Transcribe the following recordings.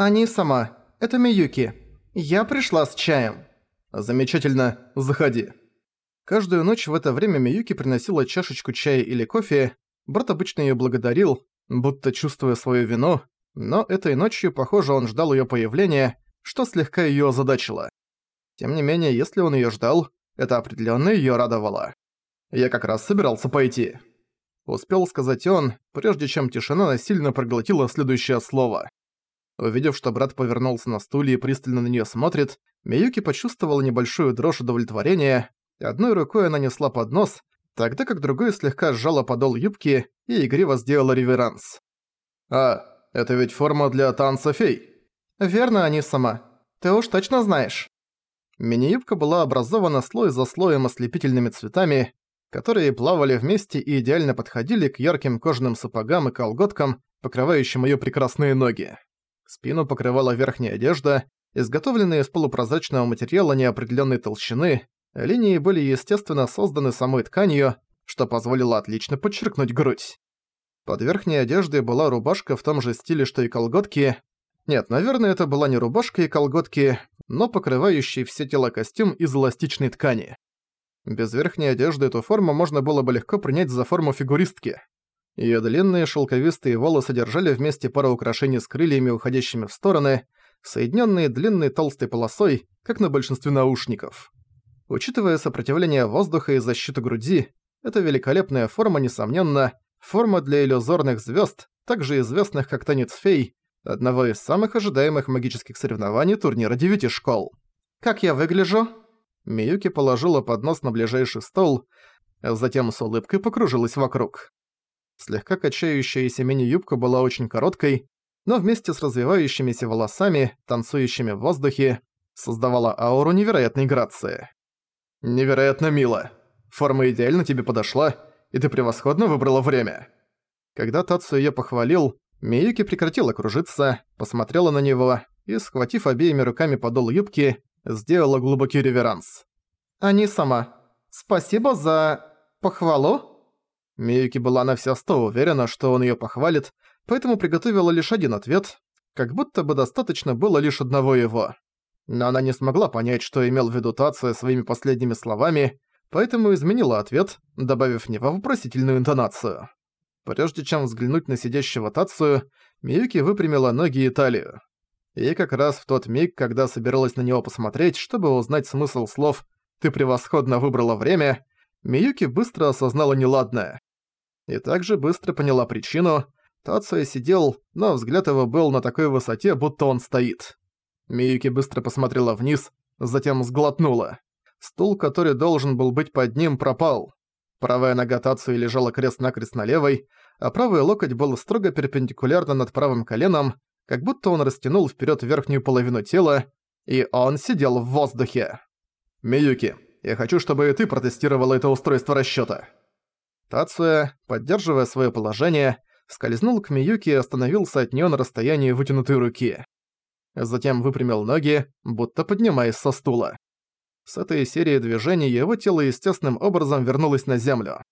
«Они сама. Это Миюки. Я пришла с чаем». «Замечательно. Заходи». Каждую ночь в это время Миюки приносила чашечку чая или кофе. Брат обычно её благодарил, будто чувствуя свою вину, но этой ночью, похоже, он ждал её появления, что слегка её озадачило. Тем не менее, если он её ждал, это определённо её радовало. «Я как раз собирался пойти», — успел сказать он, прежде чем тишина насильно проглотила следующее слово. Увидев, что брат повернулся на стуле и пристально на неё смотрит, Миюки почувствовала небольшую дрожь удовлетворения, одной рукой она несла поднос, тогда как другой слегка сжала подол юбки и игриво сделала реверанс. «А, это ведь форма для танца фей?» «Верно, они сама. Ты уж точно знаешь». Мини-юбка была образована слой за слоем ослепительными цветами, которые плавали вместе и идеально подходили к ярким кожаным сапогам и колготкам, покрывающим её прекрасные ноги. Спину покрывала верхняя одежда, изготовленная из полупрозрачного материала неопределённой толщины, линии были естественно созданы самой тканью, что позволило отлично подчеркнуть грудь. Под верхней одеждой была рубашка в том же стиле, что и колготки. Нет, наверное, это была не рубашка и колготки, но покрывающий все тело костюм из эластичной ткани. Без верхней одежды эту форму можно было бы легко принять за форму фигуристки. Её длинные шелковистые волосы держали вместе пару украшений с крыльями, уходящими в стороны, соединенные длинной толстой полосой, как на большинстве наушников. Учитывая сопротивление воздуха и защиту груди, это великолепная форма, несомненно, форма для иллюзорных звезд, также известных как танец фей, одного из самых ожидаемых магических соревнований турнира девяти школ. «Как я выгляжу?» Миюки положила поднос на ближайший стол, затем с улыбкой покружилась вокруг. Слегка качающаяся мини-юбка была очень короткой, но вместе с развивающимися волосами, танцующими в воздухе, создавала ауру невероятной грации. «Невероятно мило. Форма идеально тебе подошла, и ты превосходно выбрала время». Когда Тацу её похвалил, Миюки прекратила кружиться, посмотрела на него и, схватив обеими руками подол юбки, сделала глубокий реверанс. «Они сама. Спасибо за... похвалу?» Миюки была на все сто уверена, что он её похвалит, поэтому приготовила лишь один ответ, как будто бы достаточно было лишь одного его. Но она не смогла понять, что имел в виду Тация своими последними словами, поэтому изменила ответ, добавив в него вопросительную интонацию. Прежде чем взглянуть на сидящего Тацию, Миюки выпрямила ноги и талию. И как раз в тот миг, когда собиралась на него посмотреть, чтобы узнать смысл слов «ты превосходно выбрала время», Миюки быстро осознала неладное и также быстро поняла причину. Тацуя сидел, но взгляд его был на такой высоте, будто он стоит. Миюки быстро посмотрела вниз, затем сглотнула. Стул, который должен был быть под ним, пропал. Правая нога Тацуи лежала крест-накрест на левой, а правый локоть был строго перпендикулярно над правым коленом, как будто он растянул вперед верхнюю половину тела, и он сидел в воздухе. «Миюки, я хочу, чтобы и ты протестировала это устройство расчёта. Тацуя, поддерживая своё положение, скользнул к Миюке и остановился от неё на расстоянии вытянутой руки. Затем выпрямил ноги, будто поднимаясь со стула. С этой серии движений его тело естественным образом вернулось на землю.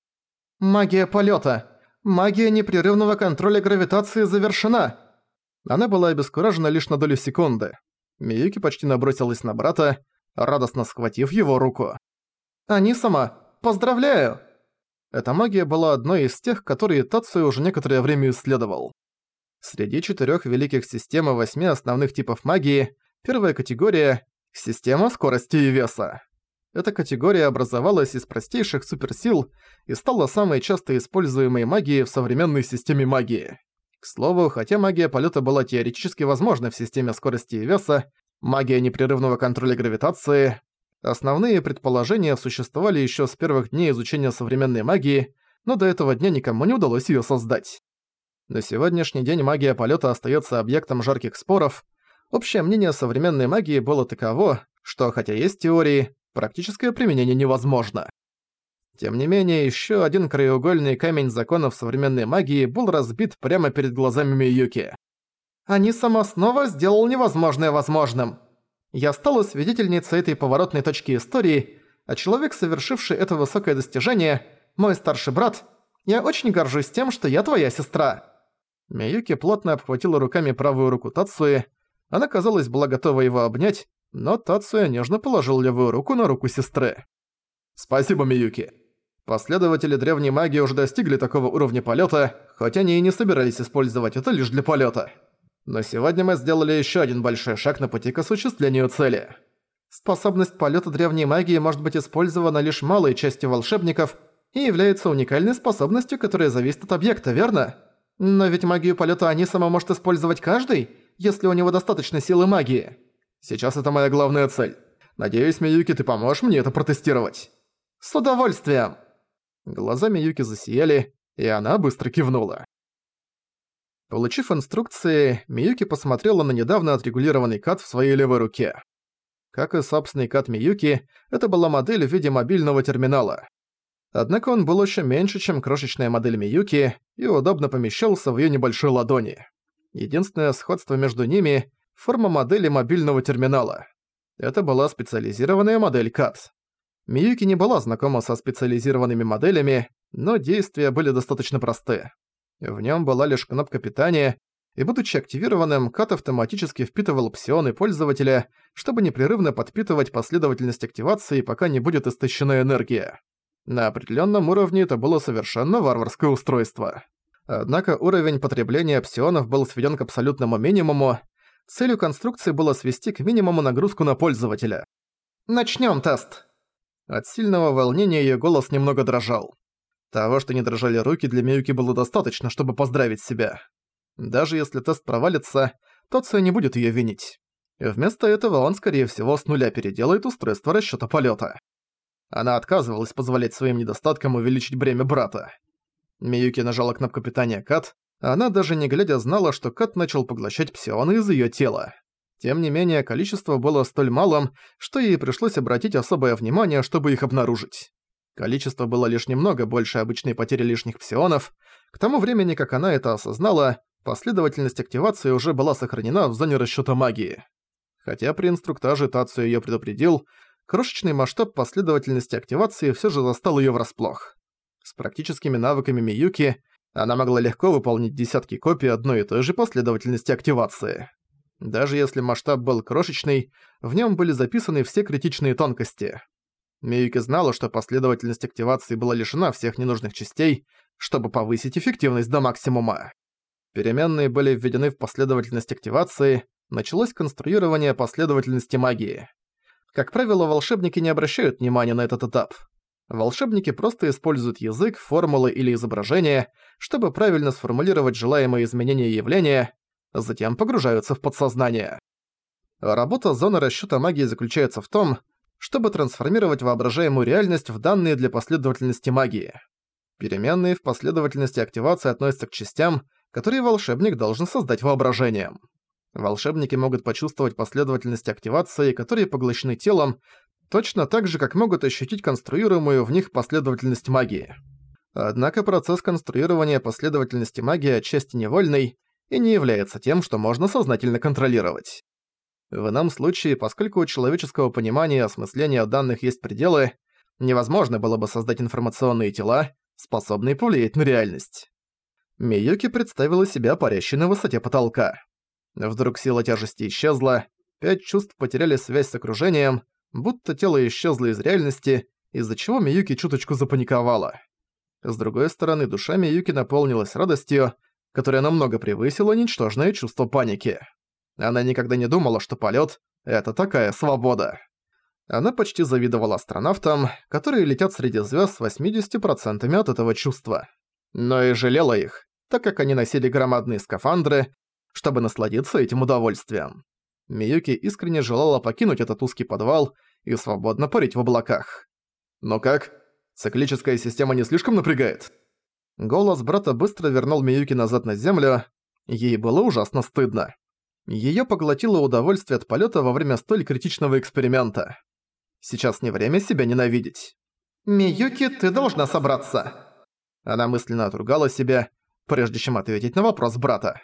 «Магия полёта! Магия непрерывного контроля гравитации завершена!» Она была обескуражена лишь на долю секунды. Миюки почти набросилась на брата, радостно схватив его руку. «Они сама! Поздравляю!» Эта магия была одной из тех, которые Тацию уже некоторое время исследовал. Среди четырёх великих систем и восьми основных типов магии, первая категория — система скорости и веса. Эта категория образовалась из простейших суперсил и стала самой часто используемой магией в современной системе магии. К слову, хотя магия полета была теоретически возможна в системе скорости и веса, магия непрерывного контроля гравитации, Основные предположения существовали еще с первых дней изучения современной магии, но до этого дня никому не удалось ее создать. На сегодняшний день магия полета остается объектом жарких споров. Общее мнение современной магии было таково, что хотя есть теории, практическое применение невозможно. Тем не менее, еще один краеугольный камень законов современной магии был разбит прямо перед глазами Миюки. «Они сама снова сделал невозможное возможным», я стала свидетельницей этой поворотной точки истории, а человек, совершивший это высокое достижение, мой старший брат, я очень горжусь тем, что я твоя сестра». Миюки плотно обхватила руками правую руку Тацуи, Она, казалось, была готова его обнять, но Тацуя нежно положил левую руку на руку сестры. «Спасибо, Миюки. Последователи древней магии уже достигли такого уровня полета, хоть они и не собирались использовать это лишь для полета. Но сегодня мы сделали еще один большой шаг на пути к осуществлению цели. Способность полета древней магии может быть использована лишь малой частью волшебников и является уникальной способностью, которая зависит от объекта, верно? Но ведь магию полета Анисама может использовать каждый, если у него достаточно силы магии. Сейчас это моя главная цель. Надеюсь, Миюки, ты поможешь мне это протестировать. С удовольствием. Глаза Миюки засияли, и она быстро кивнула. Получив инструкции, Миюки посмотрела на недавно отрегулированный кат в своей левой руке. Как и собственный кат Миюки, это была модель в виде мобильного терминала. Однако он был еще меньше, чем крошечная модель Миюки, и удобно помещался в её небольшой ладони. Единственное сходство между ними – форма модели мобильного терминала. Это была специализированная модель CAT. Миюки не была знакома со специализированными моделями, но действия были достаточно просты. В нем была лишь кнопка питания, и будучи активированным, кат автоматически впитывал псионы пользователя, чтобы непрерывно подпитывать последовательность активации, пока не будет истощена энергия. На определенном уровне это было совершенно варварское устройство. Однако уровень потребления псионов был сведен к абсолютному минимуму, целью конструкции было свести к минимуму нагрузку на пользователя. Начнем тест!» От сильного волнения ее голос немного дрожал. Того, что не дрожали руки, для Миюки было достаточно, чтобы поздравить себя. Даже если тест провалится, Тоцио не будет ее винить. Вместо этого он, скорее всего, с нуля переделает устройство расчёта полёта. Она отказывалась позволять своим недостаткам увеличить бремя брата. Миюки нажала кнопку питания Кат, а она даже не глядя знала, что Кат начал поглощать псионы из её тела. Тем не менее, количество было столь малым, что ей пришлось обратить особое внимание, чтобы их обнаружить. Количество было лишь немного больше обычной потери лишних псионов. К тому времени, как она это осознала, последовательность активации уже была сохранена в зоне расчёта магии. Хотя при инструктаже Тацию её предупредил, крошечный масштаб последовательности активации всё же застал её врасплох. С практическими навыками Миюки она могла легко выполнить десятки копий одной и той же последовательности активации. Даже если масштаб был крошечный, в нём были записаны все критичные тонкости. Миюки знала, что последовательность активации была лишена всех ненужных частей, чтобы повысить эффективность до максимума. Переменные были введены в последовательность активации, началось конструирование последовательности магии. Как правило, волшебники не обращают внимания на этот этап. Волшебники просто используют язык, формулы или изображения, чтобы правильно сформулировать желаемые изменения явления, затем погружаются в подсознание. Работа зоны расчёта магии заключается в том, чтобы трансформировать воображаемую реальность в данные для последовательности магии. Переменные в последовательности активации относятся к частям, которые волшебник должен создать воображением. Волшебники могут почувствовать последовательность активации, которые поглощены телом, точно так же, как могут ощутить конструируемую в них последовательность магии. Однако процесс конструирования последовательности магии отчасти невольный и не является тем, что можно сознательно контролировать. В ином случае, поскольку у человеческого понимания и осмысления данных есть пределы, невозможно было бы создать информационные тела, способные повлиять на реальность. Миюки представила себя парящей на высоте потолка. Вдруг сила тяжести исчезла, пять чувств потеряли связь с окружением, будто тело исчезло из реальности, из-за чего Миюки чуточку запаниковала. С другой стороны, душа Миюки наполнилась радостью, которая намного превысила ничтожное чувство паники. Она никогда не думала, что полет — это такая свобода. Она почти завидовала астронавтам, которые летят среди звезд с 80% от этого чувства. Но и жалела их, так как они носили громадные скафандры, чтобы насладиться этим удовольствием. Миюки искренне желала покинуть этот узкий подвал и свободно парить в облаках. «Но как? Циклическая система не слишком напрягает?» Голос брата быстро вернул Миюки назад на землю. Ей было ужасно стыдно. Её поглотило удовольствие от полёта во время столь критичного эксперимента. Сейчас не время себя ненавидеть. «Миюки, ты должна собраться!» Она мысленно отругала себя, прежде чем ответить на вопрос брата.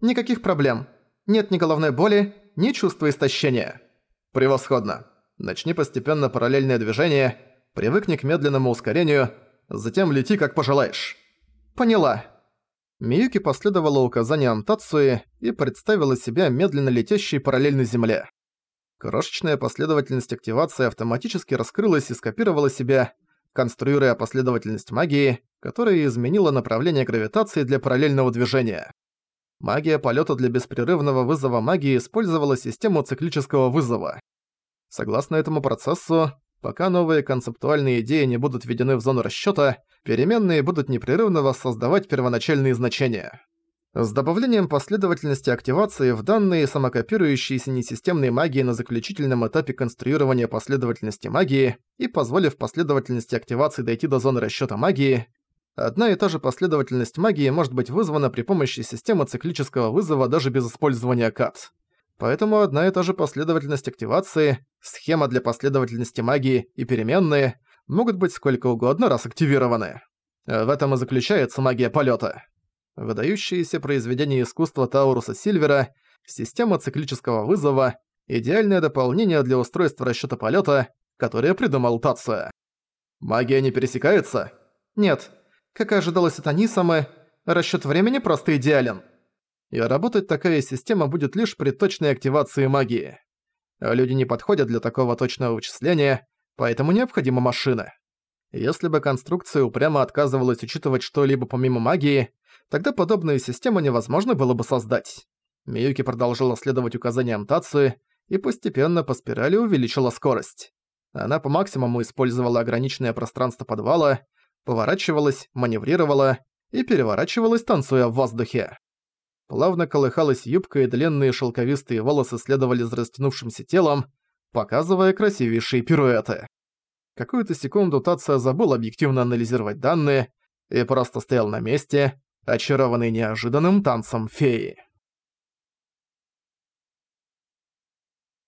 «Никаких проблем. Нет ни головной боли, ни чувства истощения». «Превосходно. Начни постепенно параллельное движение, привыкни к медленному ускорению, затем лети как пожелаешь». «Поняла». Миюки последовала указаниям Тацуи и представила себя медленно летящей параллельно Земле. Крошечная последовательность активации автоматически раскрылась и скопировала себя, конструируя последовательность магии, которая изменила направление гравитации для параллельного движения. Магия полета для беспрерывного вызова магии использовала систему циклического вызова. Согласно этому процессу, пока новые концептуальные идеи не будут введены в зону расчёта, переменные будут непрерывно воссоздавать первоначальные значения. С добавлением последовательности активации в данные самокопирующиеся несистемной магии на заключительном этапе конструирования последовательности магии и позволив последовательности активации дойти до зоны расчёта магии, одна и та же последовательность магии может быть вызвана при помощи системы циклического вызова даже без использования КАТ. Поэтому одна и та же последовательность активации, схема для последовательности магии и переменные могут быть сколько угодно раз активированы. В этом и заключается магия полета. Выдающиеся произведения искусства Тауруса Сильвера, система циклического вызова, идеальное дополнение для устройства расчёта полёта, которое придумал Тация. Магия не пересекается? Нет. Как и ожидалось от Анисамы, расчёт времени просто идеален. И работать такая система будет лишь при точной активации магии. Люди не подходят для такого точного вычисления, поэтому необходима машина. Если бы конструкция упрямо отказывалась учитывать что-либо помимо магии, тогда подобную систему невозможно было бы создать. Миюки продолжила следовать указаниям Тацуи и постепенно по спирали увеличила скорость. Она по максимуму использовала ограниченное пространство подвала, поворачивалась, маневрировала и переворачивалась, танцуя в воздухе. Плавно колыхалась юбка и длинные шелковистые волосы следовали за растянувшимся телом, показывая красивейшие пируэты. Какую-то секунду Тация забыл объективно анализировать данные и просто стоял на месте, очарованный неожиданным танцем феи.